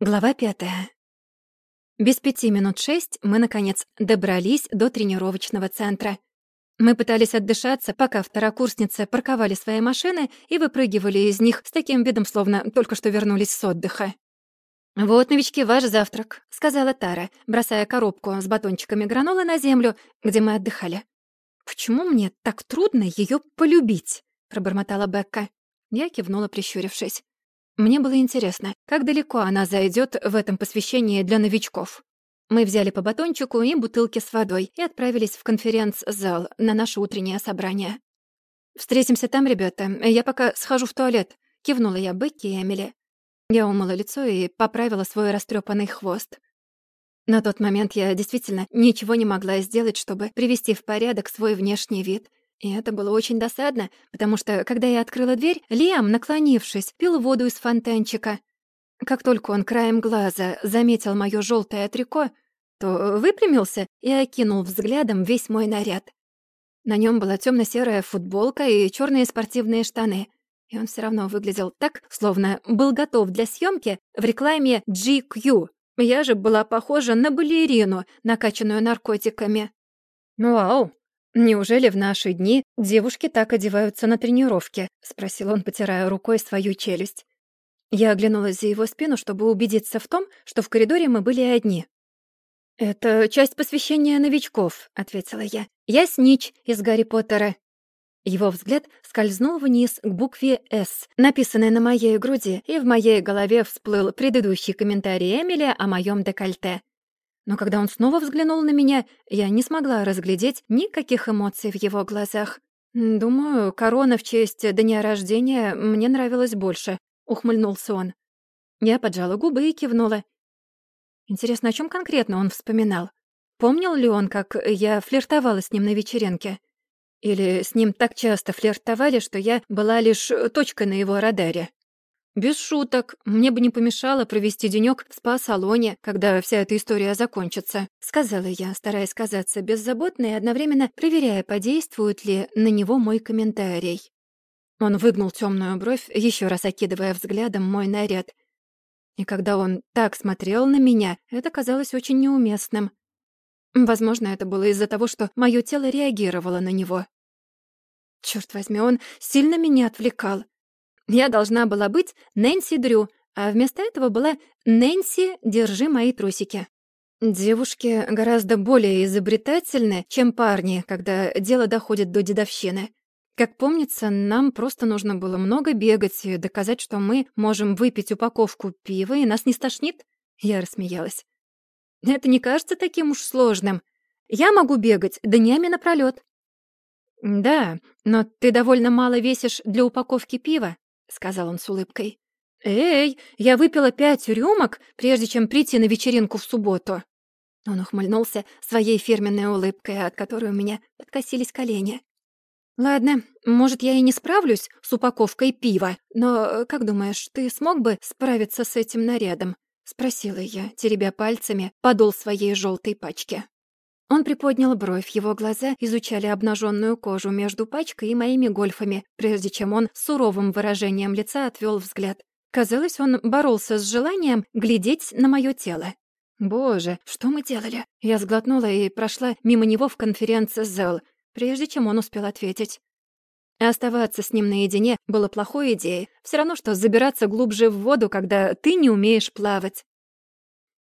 Глава пятая. Без пяти минут шесть мы, наконец, добрались до тренировочного центра. Мы пытались отдышаться, пока второкурсницы парковали свои машины и выпрыгивали из них с таким видом, словно только что вернулись с отдыха. «Вот, новички, ваш завтрак», — сказала Тара, бросая коробку с батончиками гранолы на землю, где мы отдыхали. «Почему мне так трудно ее полюбить?» — пробормотала Бекка. Я кивнула, прищурившись. Мне было интересно, как далеко она зайдет в этом посвящении для новичков. Мы взяли по батончику и бутылки с водой и отправились в конференц-зал на наше утреннее собрание. «Встретимся там, ребята. Я пока схожу в туалет», — кивнула я Бекки и Эмили. Я умыла лицо и поправила свой растрепанный хвост. На тот момент я действительно ничего не могла сделать, чтобы привести в порядок свой внешний вид, и это было очень досадно, потому что, когда я открыла дверь, Лиам, наклонившись, пил воду из фонтанчика. Как только он краем глаза заметил моё жёлтое трико, то выпрямился и окинул взглядом весь мой наряд. На нём была тёмно-серая футболка и чёрные спортивные штаны. И он всё равно выглядел так, словно был готов для съёмки в рекламе GQ. Я же была похожа на балерину, накачанную наркотиками. «Вау, «Неужели в наши дни девушки так одеваются на тренировке?» — спросил он, потирая рукой свою челюсть. Я оглянулась за его спину, чтобы убедиться в том, что в коридоре мы были одни. «Это часть посвящения новичков», — ответила я. «Я Снич из Гарри Поттера». Его взгляд скользнул вниз к букве «С», написанной на моей груди, и в моей голове всплыл предыдущий комментарий Эмили о моем декольте. Но когда он снова взглянул на меня, я не смогла разглядеть никаких эмоций в его глазах. «Думаю, корона в честь дня рождения мне нравилась больше», — ухмыльнулся он. Я поджала губы и кивнула. Интересно, о чем конкретно он вспоминал? Помнил ли он, как я флиртовала с ним на вечеринке? Или с ним так часто флиртовали, что я была лишь точкой на его радаре? «Без шуток. Мне бы не помешало провести денёк в спа-салоне, когда вся эта история закончится», — сказала я, стараясь казаться беззаботной и одновременно проверяя, подействует ли на него мой комментарий. Он выгнул тёмную бровь, ещё раз окидывая взглядом мой наряд. И когда он так смотрел на меня, это казалось очень неуместным. Возможно, это было из-за того, что моё тело реагировало на него. Чёрт возьми, он сильно меня отвлекал. Я должна была быть Нэнси Дрю, а вместо этого была Нэнси «Держи мои трусики». Девушки гораздо более изобретательны, чем парни, когда дело доходит до дедовщины. Как помнится, нам просто нужно было много бегать и доказать, что мы можем выпить упаковку пива, и нас не стошнит. Я рассмеялась. Это не кажется таким уж сложным. Я могу бегать днями напролёт. Да, но ты довольно мало весишь для упаковки пива. — сказал он с улыбкой. «Эй, я выпила пять рюмок, прежде чем прийти на вечеринку в субботу». Он ухмыльнулся своей фирменной улыбкой, от которой у меня подкосились колени. «Ладно, может, я и не справлюсь с упаковкой пива, но, как думаешь, ты смог бы справиться с этим нарядом?» — спросила я, теребя пальцами подол своей желтой пачки. Он приподнял бровь, его глаза изучали обнаженную кожу между пачкой и моими гольфами, прежде чем он с суровым выражением лица отвел взгляд. Казалось, он боролся с желанием глядеть на мое тело. «Боже, что мы делали?» Я сглотнула и прошла мимо него в конференц-зал, прежде чем он успел ответить. Оставаться с ним наедине было плохой идеей. Все равно, что забираться глубже в воду, когда ты не умеешь плавать.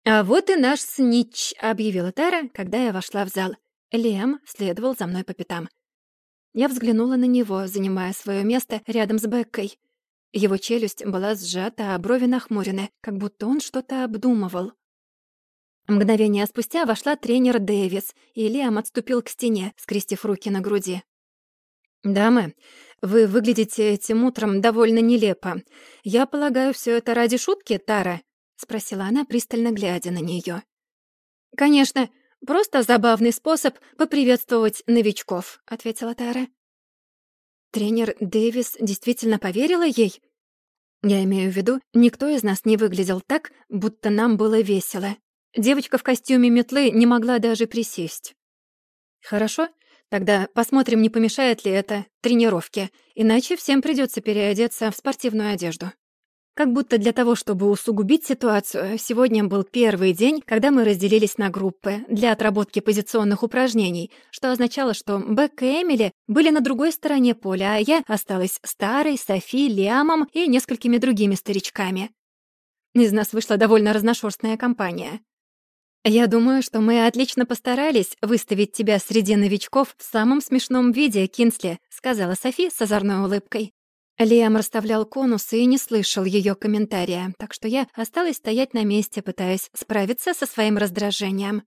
«А вот и наш снич», — объявила Тара, когда я вошла в зал. Лем следовал за мной по пятам. Я взглянула на него, занимая свое место рядом с Беккой. Его челюсть была сжата, а брови нахмурены, как будто он что-то обдумывал. Мгновение спустя вошла тренер Дэвис, и Лиам отступил к стене, скрестив руки на груди. «Дамы, вы выглядите этим утром довольно нелепо. Я полагаю, все это ради шутки, Тара?» — спросила она, пристально глядя на неё. «Конечно, просто забавный способ поприветствовать новичков», — ответила Тара. Тренер Дэвис действительно поверила ей? Я имею в виду, никто из нас не выглядел так, будто нам было весело. Девочка в костюме метлы не могла даже присесть. «Хорошо, тогда посмотрим, не помешает ли это тренировке, иначе всем придётся переодеться в спортивную одежду». Как будто для того, чтобы усугубить ситуацию, сегодня был первый день, когда мы разделились на группы для отработки позиционных упражнений, что означало, что Бекка и Эмили были на другой стороне поля, а я осталась старой, Софи, Лиамом и несколькими другими старичками. Из нас вышла довольно разношерстная компания. «Я думаю, что мы отлично постарались выставить тебя среди новичков в самом смешном виде, Кинсли», сказала Софи с озорной улыбкой. Лиам расставлял конусы и не слышал ее комментария, так что я осталась стоять на месте, пытаясь справиться со своим раздражением.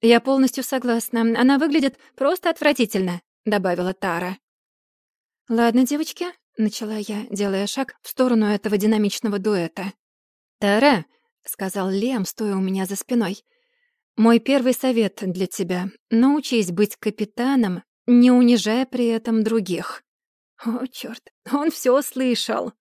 «Я полностью согласна. Она выглядит просто отвратительно», — добавила Тара. «Ладно, девочки», — начала я, делая шаг в сторону этого динамичного дуэта. «Тара», — сказал Лиам, стоя у меня за спиной, — «мой первый совет для тебя — научись быть капитаном, не унижая при этом других». О, чёрт, он всё слышал.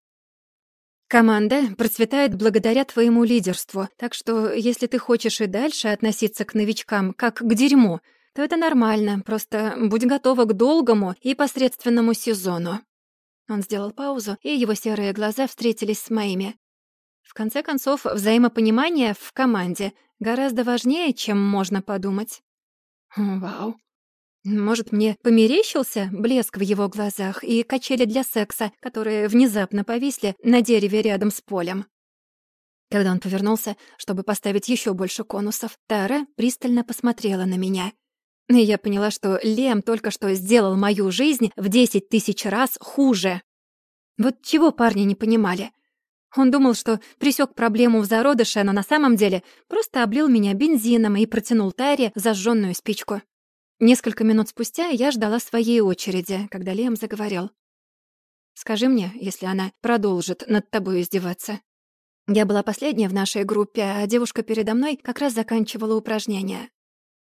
Команда процветает благодаря твоему лидерству, так что если ты хочешь и дальше относиться к новичкам как к дерьму, то это нормально, просто будь готова к долгому и посредственному сезону». Он сделал паузу, и его серые глаза встретились с моими. В конце концов, взаимопонимание в команде гораздо важнее, чем можно подумать. Вау. Может, мне померещился блеск в его глазах и качели для секса, которые внезапно повисли на дереве рядом с полем. Когда он повернулся, чтобы поставить еще больше конусов, Тара пристально посмотрела на меня. И я поняла, что Лем только что сделал мою жизнь в десять тысяч раз хуже. Вот чего парни не понимали. Он думал, что пресек проблему в зародыше, но на самом деле просто облил меня бензином и протянул Таре зажженную спичку. Несколько минут спустя я ждала своей очереди, когда Лем заговорил. «Скажи мне, если она продолжит над тобой издеваться». Я была последняя в нашей группе, а девушка передо мной как раз заканчивала упражнение.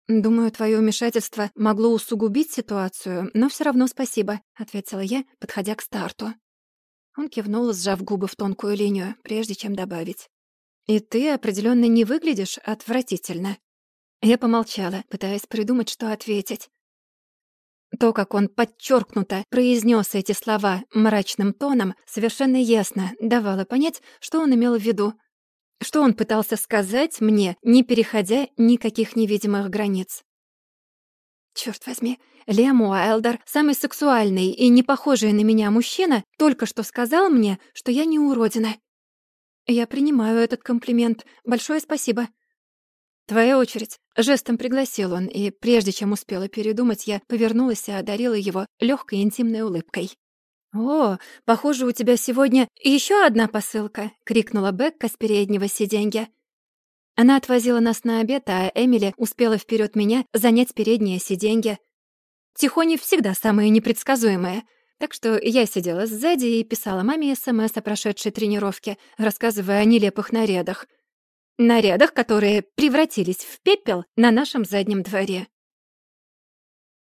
«Думаю, твое вмешательство могло усугубить ситуацию, но все равно спасибо», — ответила я, подходя к старту. Он кивнул, сжав губы в тонкую линию, прежде чем добавить. «И ты определенно не выглядишь отвратительно». Я помолчала, пытаясь придумать, что ответить. То, как он подчеркнуто произнес эти слова мрачным тоном, совершенно ясно давало понять, что он имел в виду. Что он пытался сказать мне, не переходя никаких невидимых границ. Черт возьми, Лем Уайлдер, самый сексуальный и не похожий на меня мужчина, только что сказал мне, что я не уродина. Я принимаю этот комплимент. Большое спасибо. «Твоя очередь». Жестом пригласил он, и прежде чем успела передумать, я повернулась и одарила его легкой интимной улыбкой. «О, похоже, у тебя сегодня еще одна посылка!» — крикнула Бекка с переднего сиденья. Она отвозила нас на обед, а Эмили успела вперед меня занять переднее сиденье. Тихони всегда самые непредсказуемые, так что я сидела сзади и писала маме СМС о прошедшей тренировке, рассказывая о нелепых нарядах нарядах, которые превратились в пепел на нашем заднем дворе.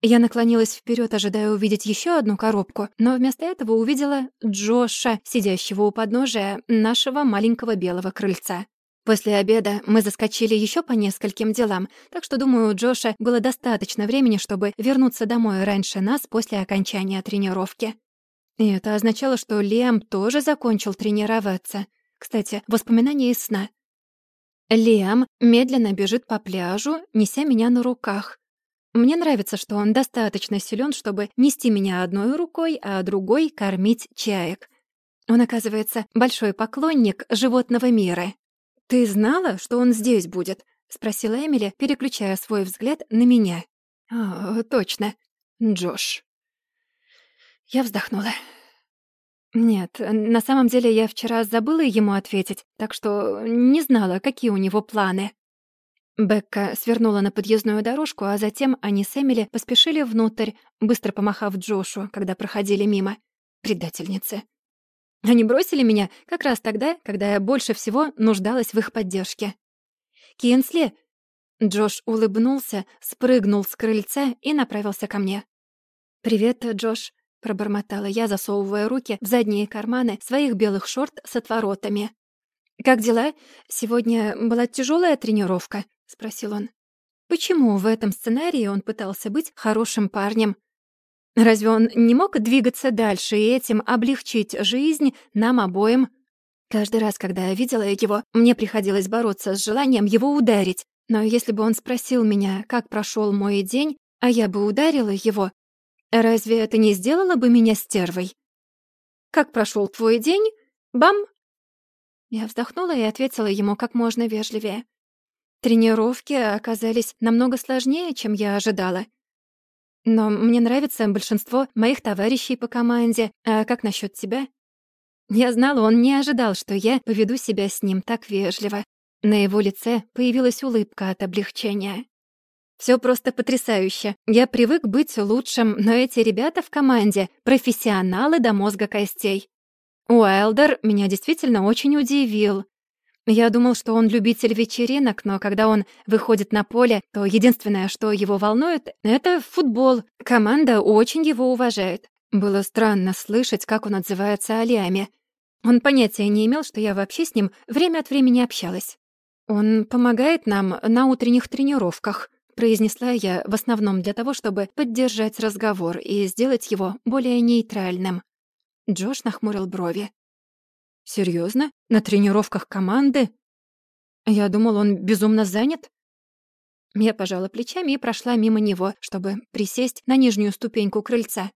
Я наклонилась вперед, ожидая увидеть еще одну коробку, но вместо этого увидела Джоша, сидящего у подножия нашего маленького белого крыльца. После обеда мы заскочили еще по нескольким делам, так что, думаю, у Джоша было достаточно времени, чтобы вернуться домой раньше нас после окончания тренировки. И это означало, что Лем тоже закончил тренироваться. Кстати, воспоминания из сна. Лиам медленно бежит по пляжу, неся меня на руках. Мне нравится, что он достаточно силен, чтобы нести меня одной рукой, а другой — кормить чаек. Он, оказывается, большой поклонник животного мира. «Ты знала, что он здесь будет?» — спросила Эмили, переключая свой взгляд на меня. «О, точно. Джош». Я вздохнула. Нет, на самом деле я вчера забыла ему ответить, так что не знала, какие у него планы. Бекка свернула на подъездную дорожку, а затем они с Эмили поспешили внутрь, быстро помахав Джошу, когда проходили мимо. Предательницы. Они бросили меня как раз тогда, когда я больше всего нуждалась в их поддержке. «Кинсли!» Джош улыбнулся, спрыгнул с крыльца и направился ко мне. «Привет, Джош. — пробормотала я, засовывая руки в задние карманы своих белых шорт с отворотами. «Как дела? Сегодня была тяжелая тренировка?» — спросил он. «Почему в этом сценарии он пытался быть хорошим парнем? Разве он не мог двигаться дальше и этим облегчить жизнь нам обоим?» Каждый раз, когда я видела его, мне приходилось бороться с желанием его ударить. Но если бы он спросил меня, как прошел мой день, а я бы ударила его, разве это не сделало бы меня стервой? «Как прошел твой день? Бам!» Я вздохнула и ответила ему как можно вежливее. Тренировки оказались намного сложнее, чем я ожидала. Но мне нравится большинство моих товарищей по команде. А как насчет тебя? Я знала, он не ожидал, что я поведу себя с ним так вежливо. На его лице появилась улыбка от облегчения. Все просто потрясающе. Я привык быть лучшим, но эти ребята в команде — профессионалы до мозга костей. Уайлдер меня действительно очень удивил. Я думал, что он любитель вечеринок, но когда он выходит на поле, то единственное, что его волнует, — это футбол. Команда очень его уважает. Было странно слышать, как он отзывается о Лиаме. Он понятия не имел, что я вообще с ним время от времени общалась. «Он помогает нам на утренних тренировках», — произнесла я в основном для того, чтобы поддержать разговор и сделать его более нейтральным. Джош нахмурил брови. Серьезно? На тренировках команды? Я думал, он безумно занят. Я пожала плечами и прошла мимо него, чтобы присесть на нижнюю ступеньку крыльца.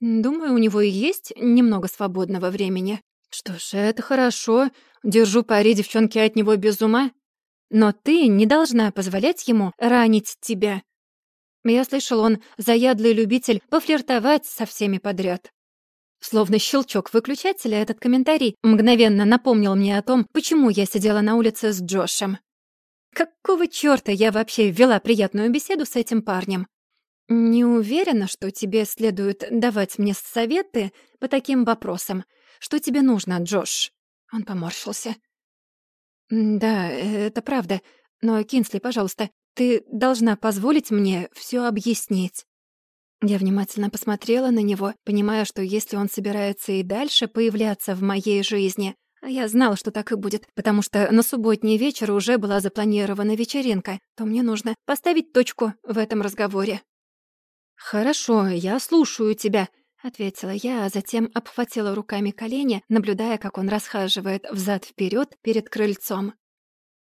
Думаю, у него и есть немного свободного времени. Что ж, это хорошо. Держу пари, девчонки от него без ума. Но ты не должна позволять ему ранить тебя. Я слышал, он заядлый любитель пофлиртовать со всеми подряд. Словно щелчок выключателя, этот комментарий мгновенно напомнил мне о том, почему я сидела на улице с Джошем. Какого чёрта я вообще вела приятную беседу с этим парнем? Не уверена, что тебе следует давать мне советы по таким вопросам. Что тебе нужно, Джош?» Он поморщился. «Да, это правда. Но, Кинсли, пожалуйста, ты должна позволить мне всё объяснить. Я внимательно посмотрела на него, понимая, что если он собирается и дальше появляться в моей жизни, а я знала, что так и будет, потому что на субботний вечер уже была запланирована вечеринка, то мне нужно поставить точку в этом разговоре. «Хорошо, я слушаю тебя», — ответила я, а затем обхватила руками колени, наблюдая, как он расхаживает взад вперед перед крыльцом.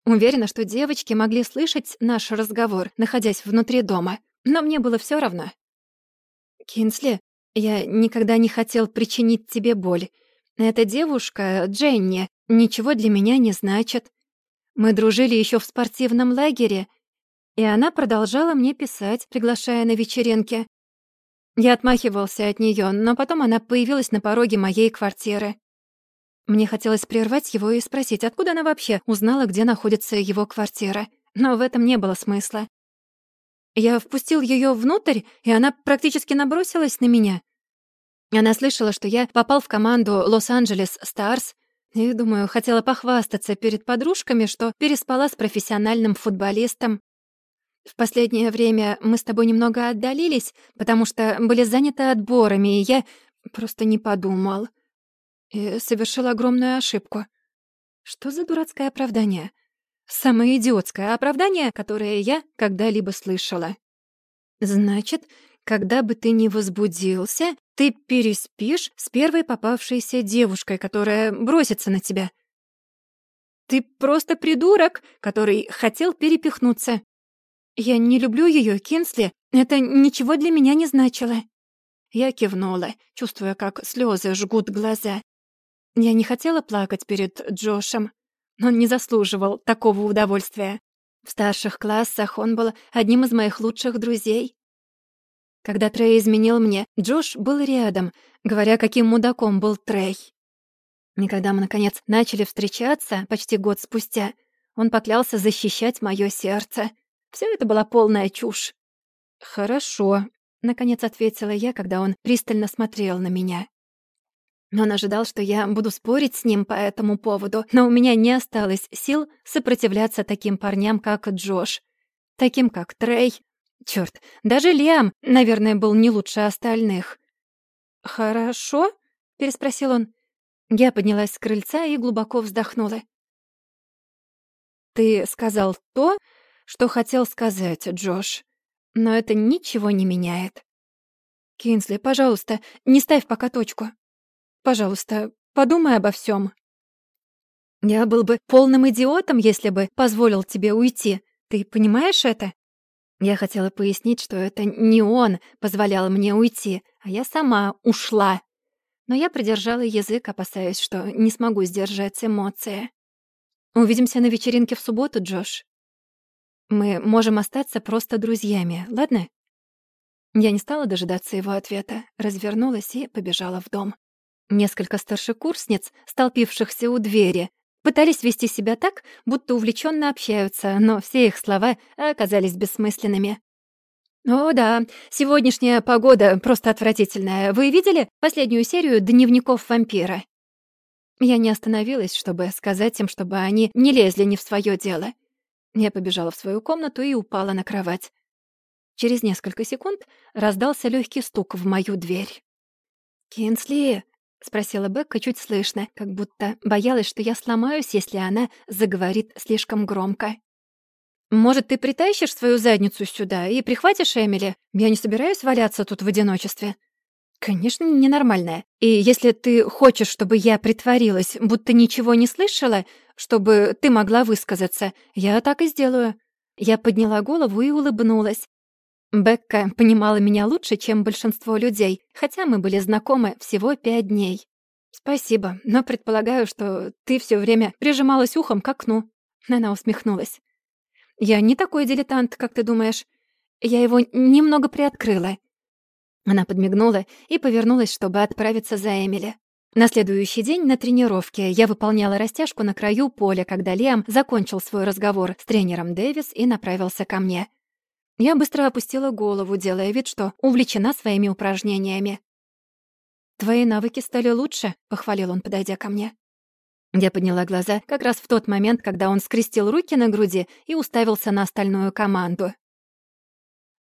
Уверена, что девочки могли слышать наш разговор, находясь внутри дома, но мне было все равно. «Кинсли, я никогда не хотел причинить тебе боль. Эта девушка, Дженни, ничего для меня не значит. Мы дружили еще в спортивном лагере, и она продолжала мне писать, приглашая на вечеринки. Я отмахивался от нее, но потом она появилась на пороге моей квартиры. Мне хотелось прервать его и спросить, откуда она вообще узнала, где находится его квартира. Но в этом не было смысла. Я впустил ее внутрь, и она практически набросилась на меня. Она слышала, что я попал в команду Лос-Анджелес Старс, и, думаю, хотела похвастаться перед подружками, что переспала с профессиональным футболистом. В последнее время мы с тобой немного отдалились, потому что были заняты отборами, и я просто не подумал. И совершил огромную ошибку. Что за дурацкое оправдание? Самое идиотское оправдание, которое я когда-либо слышала. Значит, когда бы ты ни возбудился, ты переспишь с первой попавшейся девушкой, которая бросится на тебя. Ты просто придурок, который хотел перепихнуться. Я не люблю ее, Кинсли. Это ничего для меня не значило. Я кивнула, чувствуя, как слезы жгут глаза. Я не хотела плакать перед Джошем. Он не заслуживал такого удовольствия. В старших классах он был одним из моих лучших друзей. Когда Трей изменил мне, Джош был рядом, говоря, каким мудаком был Трей. И когда мы, наконец, начали встречаться, почти год спустя, он поклялся защищать моё сердце. Всё это была полная чушь. «Хорошо», — наконец ответила я, когда он пристально смотрел на меня. Он ожидал, что я буду спорить с ним по этому поводу, но у меня не осталось сил сопротивляться таким парням, как Джош, таким, как Трей. Чёрт, даже Лиам, наверное, был не лучше остальных. «Хорошо?» — переспросил он. Я поднялась с крыльца и глубоко вздохнула. «Ты сказал то, что хотел сказать, Джош, но это ничего не меняет. Кинсли, пожалуйста, не ставь пока точку». Пожалуйста, подумай обо всем. Я был бы полным идиотом, если бы позволил тебе уйти. Ты понимаешь это? Я хотела пояснить, что это не он позволял мне уйти, а я сама ушла. Но я придержала язык, опасаясь, что не смогу сдержать эмоции. «Увидимся на вечеринке в субботу, Джош. Мы можем остаться просто друзьями, ладно?» Я не стала дожидаться его ответа, развернулась и побежала в дом. Несколько старшекурсниц, столпившихся у двери, пытались вести себя так, будто увлеченно общаются, но все их слова оказались бессмысленными. «О да, сегодняшняя погода просто отвратительная. Вы видели последнюю серию «Дневников вампира»?» Я не остановилась, чтобы сказать им, чтобы они не лезли не в свое дело. Я побежала в свою комнату и упала на кровать. Через несколько секунд раздался легкий стук в мою дверь. «Кинсли!» — спросила Бекка чуть слышно, как будто боялась, что я сломаюсь, если она заговорит слишком громко. «Может, ты притащишь свою задницу сюда и прихватишь Эмили? Я не собираюсь валяться тут в одиночестве». «Конечно, ненормальная. И если ты хочешь, чтобы я притворилась, будто ничего не слышала, чтобы ты могла высказаться, я так и сделаю». Я подняла голову и улыбнулась. Бекка понимала меня лучше, чем большинство людей, хотя мы были знакомы всего пять дней. «Спасибо, но предполагаю, что ты все время прижималась ухом к окну». Она усмехнулась. «Я не такой дилетант, как ты думаешь. Я его немного приоткрыла». Она подмигнула и повернулась, чтобы отправиться за Эмили. На следующий день на тренировке я выполняла растяжку на краю поля, когда Лиам закончил свой разговор с тренером Дэвис и направился ко мне. Я быстро опустила голову, делая вид, что увлечена своими упражнениями. «Твои навыки стали лучше», — похвалил он, подойдя ко мне. Я подняла глаза как раз в тот момент, когда он скрестил руки на груди и уставился на остальную команду.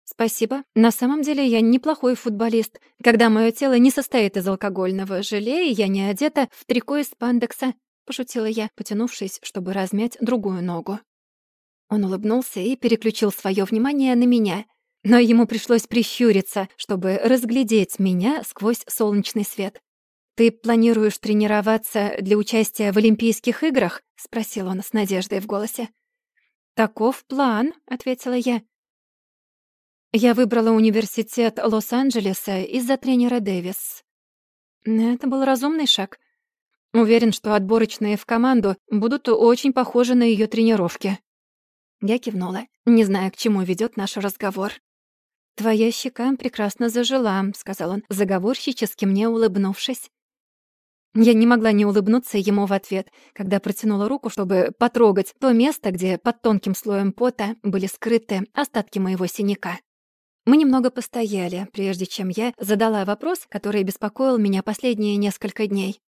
«Спасибо. На самом деле я неплохой футболист. Когда мое тело не состоит из алкогольного желе, и я не одета в трико из пандекса», — пошутила я, потянувшись, чтобы размять другую ногу. Он улыбнулся и переключил свое внимание на меня. Но ему пришлось прищуриться, чтобы разглядеть меня сквозь солнечный свет. «Ты планируешь тренироваться для участия в Олимпийских играх?» — спросил он с надеждой в голосе. «Таков план», — ответила я. Я выбрала университет Лос-Анджелеса из-за тренера Дэвис. Это был разумный шаг. Уверен, что отборочные в команду будут очень похожи на ее тренировки. Я кивнула, не зная, к чему ведет наш разговор. «Твоя щека прекрасно зажила», — сказал он, заговорщически мне улыбнувшись. Я не могла не улыбнуться ему в ответ, когда протянула руку, чтобы потрогать то место, где под тонким слоем пота были скрыты остатки моего синяка. Мы немного постояли, прежде чем я задала вопрос, который беспокоил меня последние несколько дней.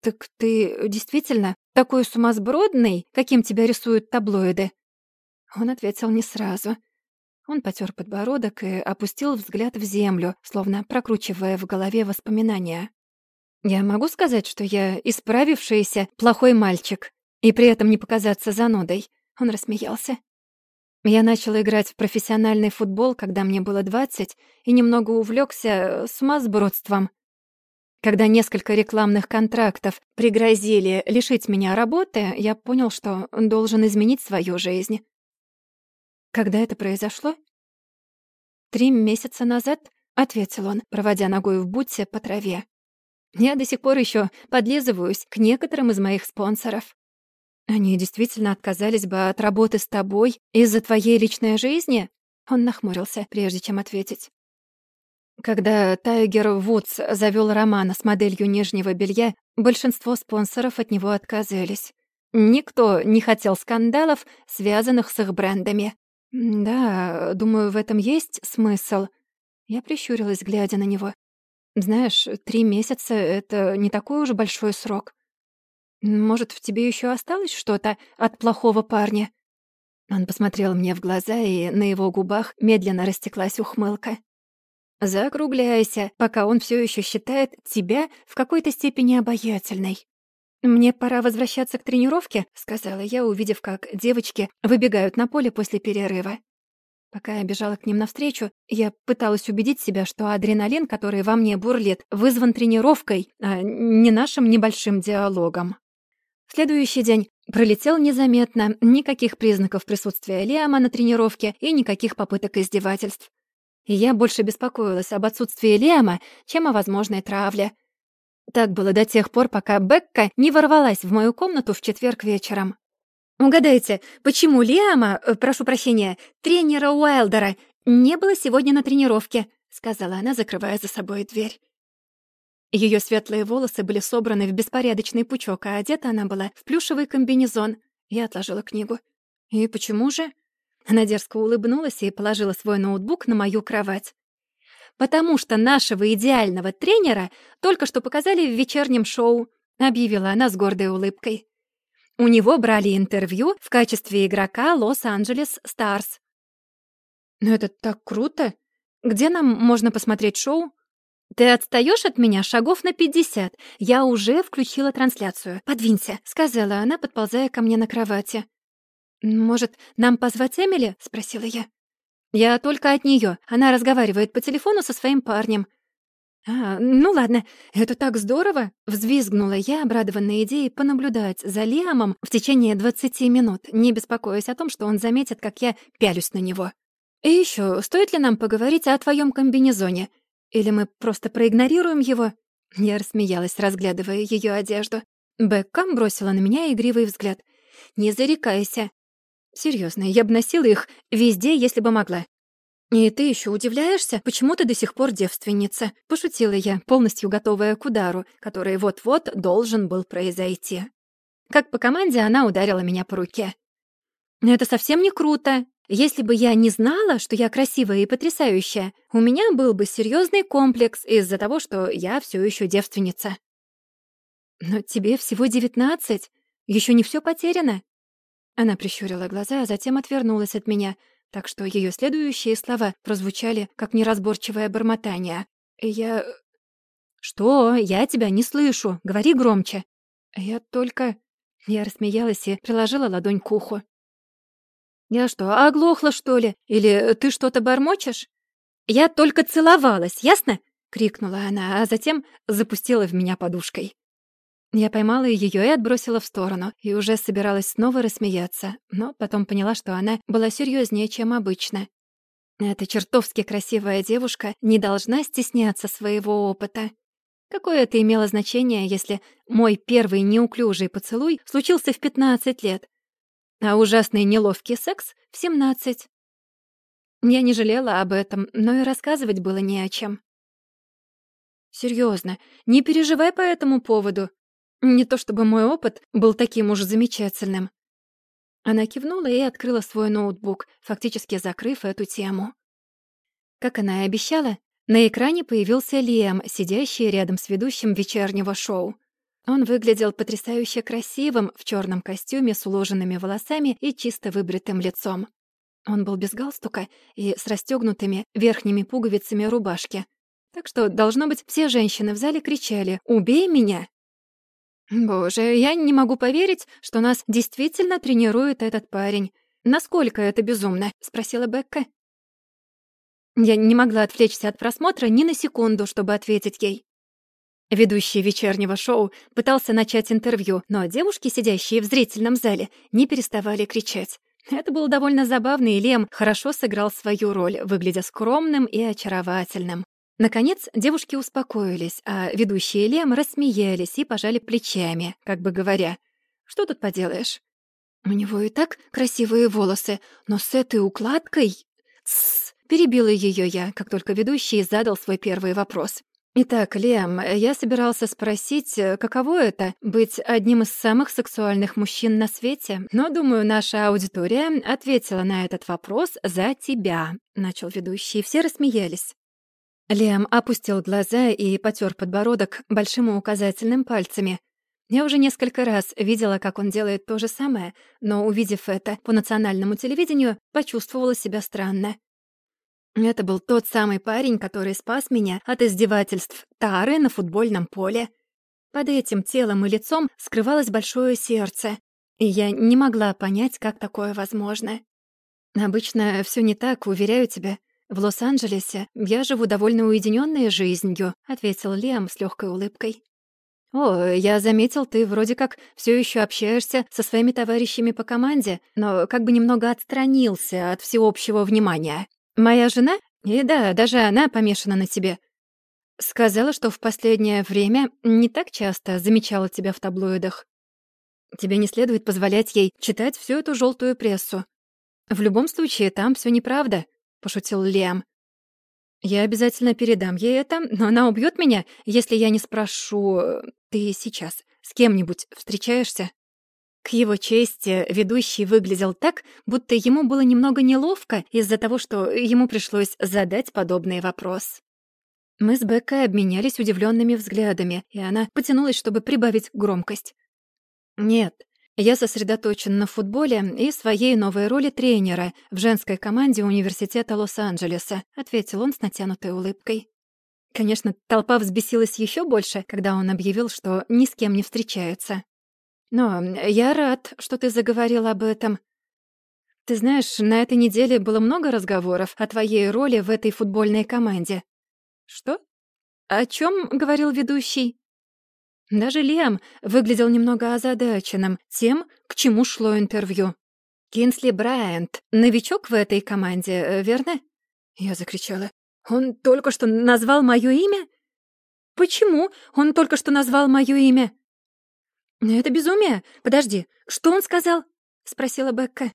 «Так ты действительно такой сумасбродный, каким тебя рисуют таблоиды?» Он ответил не сразу. Он потер подбородок и опустил взгляд в землю, словно прокручивая в голове воспоминания. «Я могу сказать, что я исправившийся плохой мальчик и при этом не показаться занудой?» Он рассмеялся. Я начал играть в профессиональный футбол, когда мне было двадцать, и немного увлекся сумасбродством. Когда несколько рекламных контрактов пригрозили лишить меня работы, я понял, что должен изменить свою жизнь. Когда это произошло? «Три месяца назад», — ответил он, проводя ногой в бутсе по траве. «Я до сих пор еще подлизываюсь к некоторым из моих спонсоров. Они действительно отказались бы от работы с тобой из-за твоей личной жизни?» Он нахмурился, прежде чем ответить. Когда Тайгер Вудс завёл роман с моделью нижнего белья, большинство спонсоров от него отказались. Никто не хотел скандалов, связанных с их брендами. Да, думаю, в этом есть смысл. Я прищурилась, глядя на него. Знаешь, три месяца — это не такой уж большой срок. Может, в тебе еще осталось что-то от плохого парня? Он посмотрел мне в глаза, и на его губах медленно растеклась ухмылка. Закругляйся, пока он все еще считает тебя в какой-то степени обаятельной. «Мне пора возвращаться к тренировке», — сказала я, увидев, как девочки выбегают на поле после перерыва. Пока я бежала к ним навстречу, я пыталась убедить себя, что адреналин, который во мне бурлит, вызван тренировкой, а не нашим небольшим диалогом. Следующий день пролетел незаметно, никаких признаков присутствия Лиама на тренировке и никаких попыток издевательств. И я больше беспокоилась об отсутствии Лиама, чем о возможной травле. Так было до тех пор, пока Бекка не ворвалась в мою комнату в четверг вечером. «Угадайте, почему Лиама, э, прошу прощения, тренера Уайлдера, не было сегодня на тренировке?» — сказала она, закрывая за собой дверь. Ее светлые волосы были собраны в беспорядочный пучок, а одета она была в плюшевый комбинезон. Я отложила книгу. «И почему же?» Она дерзко улыбнулась и положила свой ноутбук на мою кровать. «Потому что нашего идеального тренера только что показали в вечернем шоу», объявила она с гордой улыбкой. У него брали интервью в качестве игрока Лос-Анджелес Старс. «Но это так круто! Где нам можно посмотреть шоу?» «Ты отстаешь от меня шагов на пятьдесят. Я уже включила трансляцию. Подвинься», — сказала она, подползая ко мне на кровати. «Может, нам позвать Эмили?» — спросила я. «Я только от нее. Она разговаривает по телефону со своим парнем». «А, ну ладно, это так здорово!» — взвизгнула я, обрадованная идеей понаблюдать за Лиамом в течение двадцати минут, не беспокоясь о том, что он заметит, как я пялюсь на него. «И еще, стоит ли нам поговорить о твоем комбинезоне? Или мы просто проигнорируем его?» Я рассмеялась, разглядывая ее одежду. Бекка бросила на меня игривый взгляд. «Не зарекайся». Серьезно, я бы носила их везде, если бы могла. «И ты еще удивляешься, почему ты до сих пор девственница?» — пошутила я, полностью готовая к удару, который вот-вот должен был произойти. Как по команде она ударила меня по руке. «Это совсем не круто. Если бы я не знала, что я красивая и потрясающая, у меня был бы серьезный комплекс из-за того, что я все еще девственница. Но тебе всего девятнадцать, еще не все потеряно. Она прищурила глаза, а затем отвернулась от меня, так что ее следующие слова прозвучали как неразборчивое бормотание. Я... «Что? Я тебя не слышу. Говори громче». «Я только...» Я рассмеялась и приложила ладонь к уху. «Я что, оглохла, что ли? Или ты что-то бормочешь?» «Я только целовалась, ясно?» — крикнула она, а затем запустила в меня подушкой. Я поймала ее и отбросила в сторону, и уже собиралась снова рассмеяться, но потом поняла, что она была серьезнее, чем обычно. Эта чертовски красивая девушка не должна стесняться своего опыта. Какое это имело значение, если мой первый неуклюжий поцелуй случился в 15 лет, а ужасный неловкий секс — в семнадцать. Я не жалела об этом, но и рассказывать было не о чем. Серьезно, не переживай по этому поводу. Не то чтобы мой опыт был таким уж замечательным. Она кивнула и открыла свой ноутбук, фактически закрыв эту тему. Как она и обещала, на экране появился Лиам, сидящий рядом с ведущим вечернего шоу. Он выглядел потрясающе красивым в черном костюме с уложенными волосами и чисто выбритым лицом. Он был без галстука и с расстегнутыми верхними пуговицами рубашки. Так что, должно быть, все женщины в зале кричали «Убей меня!». «Боже, я не могу поверить, что нас действительно тренирует этот парень. Насколько это безумно?» — спросила Бекка. Я не могла отвлечься от просмотра ни на секунду, чтобы ответить ей. Ведущий вечернего шоу пытался начать интервью, но девушки, сидящие в зрительном зале, не переставали кричать. Это было довольно забавно, и Лем хорошо сыграл свою роль, выглядя скромным и очаровательным. Наконец, девушки успокоились, а ведущие Лем рассмеялись и пожали плечами, как бы говоря, «Что тут поделаешь?» «У него и так красивые волосы, но с этой укладкой...» «Тссс!» — перебила ее я, как только ведущий задал свой первый вопрос. Итак, Лем, я собирался спросить, э, каково это — быть одним из самых сексуальных мужчин на свете, но, думаю, наша аудитория ответила на этот вопрос за тебя, — начал ведущий, все рассмеялись. Лем опустил глаза и потер подбородок большим и указательным пальцами. Я уже несколько раз видела, как он делает то же самое, но, увидев это по национальному телевидению, почувствовала себя странно. Это был тот самый парень, который спас меня от издевательств Тары на футбольном поле. Под этим телом и лицом скрывалось большое сердце, и я не могла понять, как такое возможно. Обычно все не так, уверяю тебя. В Лос-Анджелесе я живу довольно уединенной жизнью, ответил Лиам с легкой улыбкой. «О, я заметил, ты вроде как все еще общаешься со своими товарищами по команде, но как бы немного отстранился от всеобщего внимания. Моя жена, и да, даже она помешана на тебе, сказала, что в последнее время не так часто замечала тебя в таблоидах. Тебе не следует позволять ей читать всю эту желтую прессу. В любом случае, там все неправда», — пошутил Лиам. «Я обязательно передам ей это, но она убьет меня, если я не спрошу... Ты сейчас с кем-нибудь встречаешься?» К его чести, ведущий выглядел так, будто ему было немного неловко из-за того, что ему пришлось задать подобный вопрос. Мы с Беккой обменялись удивленными взглядами, и она потянулась, чтобы прибавить громкость. «Нет, я сосредоточен на футболе и своей новой роли тренера в женской команде университета Лос-Анджелеса», ответил он с натянутой улыбкой. Конечно, толпа взбесилась еще больше, когда он объявил, что ни с кем не встречается. «Но я рад, что ты заговорил об этом. Ты знаешь, на этой неделе было много разговоров о твоей роли в этой футбольной команде». «Что? О чем говорил ведущий?» Даже Лиам выглядел немного озадаченным тем, к чему шло интервью. «Кинсли Брайант, новичок в этой команде, э, верно?» Я закричала. «Он только что назвал моё имя? Почему он только что назвал моё имя?» «Это безумие. Подожди, что он сказал?» — спросила Бекка.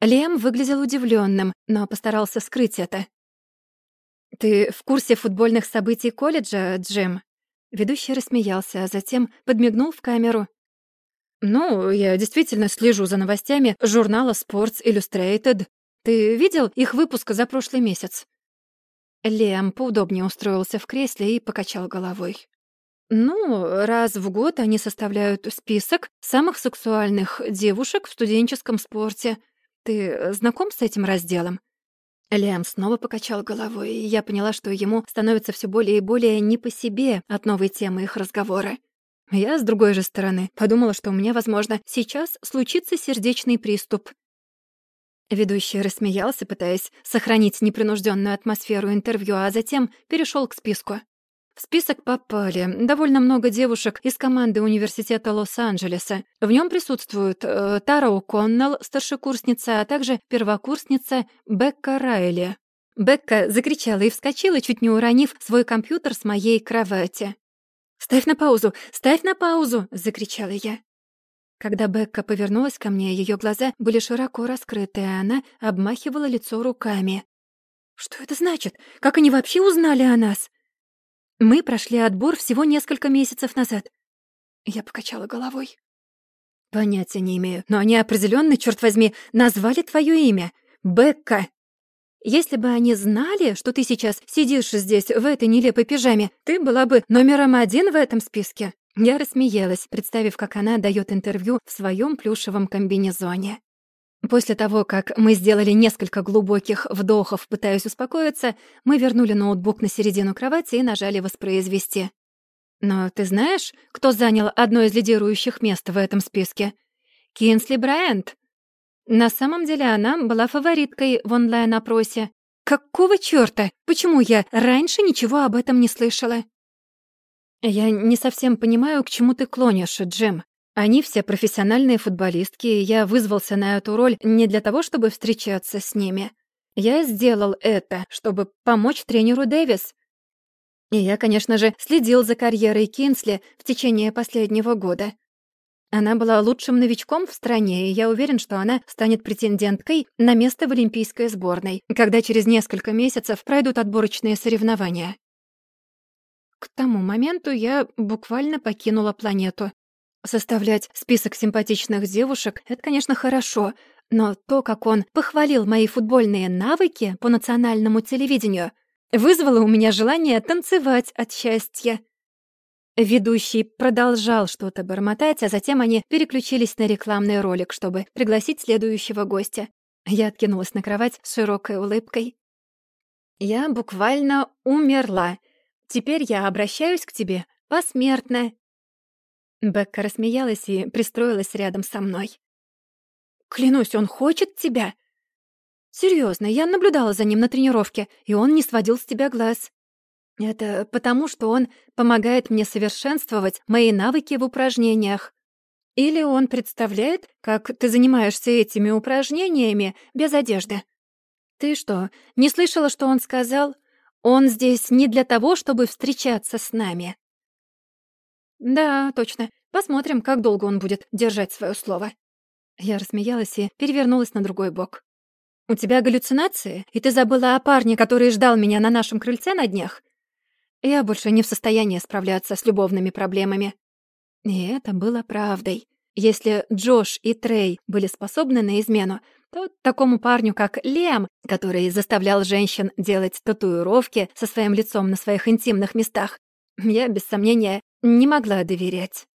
Лем выглядел удивленным, но постарался скрыть это. «Ты в курсе футбольных событий колледжа, Джим?» Ведущий рассмеялся, а затем подмигнул в камеру. «Ну, я действительно слежу за новостями журнала Sports Illustrated. Ты видел их выпуск за прошлый месяц?» Лем поудобнее устроился в кресле и покачал головой. «Ну, раз в год они составляют список самых сексуальных девушек в студенческом спорте. Ты знаком с этим разделом?» Лиам снова покачал головой, и я поняла, что ему становится все более и более не по себе от новой темы их разговора. Я, с другой же стороны, подумала, что у меня, возможно, сейчас случится сердечный приступ. Ведущий рассмеялся, пытаясь сохранить непринужденную атмосферу интервью, а затем перешел к списку. В список попали довольно много девушек из команды университета Лос-Анджелеса. В нем присутствуют э, Тара О'Коннелл, старшекурсница, а также первокурсница Бекка Райли. Бекка закричала и вскочила, чуть не уронив свой компьютер с моей кровати. «Ставь на паузу! Ставь на паузу!» — закричала я. Когда Бекка повернулась ко мне, ее глаза были широко раскрыты, а она обмахивала лицо руками. «Что это значит? Как они вообще узнали о нас?» Мы прошли отбор всего несколько месяцев назад. Я покачала головой. Понятия не имею, но они определенно, черт возьми, назвали твое имя. Бекка. Если бы они знали, что ты сейчас сидишь здесь в этой нелепой пижаме, ты была бы номером один в этом списке. Я рассмеялась, представив, как она дает интервью в своем плюшевом комбинезоне. После того, как мы сделали несколько глубоких вдохов, пытаясь успокоиться, мы вернули ноутбук на середину кровати и нажали «Воспроизвести». «Но ты знаешь, кто занял одно из лидирующих мест в этом списке?» «Кинсли Брайант». На самом деле она была фавориткой в онлайн-опросе. «Какого чёрта? Почему я раньше ничего об этом не слышала?» «Я не совсем понимаю, к чему ты клонишь, Джим», они все профессиональные футболистки, и я вызвался на эту роль не для того, чтобы встречаться с ними. Я сделал это, чтобы помочь тренеру Дэвис. И я, конечно же, следил за карьерой Кинсли в течение последнего года. Она была лучшим новичком в стране, и я уверен, что она станет претенденткой на место в Олимпийской сборной, когда через несколько месяцев пройдут отборочные соревнования. К тому моменту я буквально покинула планету. Составлять список симпатичных девушек — это, конечно, хорошо, но то, как он похвалил мои футбольные навыки по национальному телевидению, вызвало у меня желание танцевать от счастья. Ведущий продолжал что-то бормотать, а затем они переключились на рекламный ролик, чтобы пригласить следующего гостя. Я откинулась на кровать с широкой улыбкой. «Я буквально умерла. Теперь я обращаюсь к тебе посмертно Бекка рассмеялась и пристроилась рядом со мной. «Клянусь, он хочет тебя!» «Серьезно, я наблюдала за ним на тренировке, и он не сводил с тебя глаз». Это потому, что он помогает мне совершенствовать мои навыки в упражнениях. Или он представляет, как ты занимаешься этими упражнениями без одежды. Ты что, не слышала, что он сказал? Он здесь не для того, чтобы встречаться с нами. Да, точно. Посмотрим, как долго он будет держать свое слово. Я рассмеялась и перевернулась на другой бок. «У тебя галлюцинации? И ты забыла о парне, который ждал меня на нашем крыльце на днях? Я больше не в состоянии справляться с любовными проблемами». И это было правдой. Если Джош и Трей были способны на измену, то такому парню, как Лем, который заставлял женщин делать татуировки со своим лицом на своих интимных местах, я, без сомнения, не могла доверять.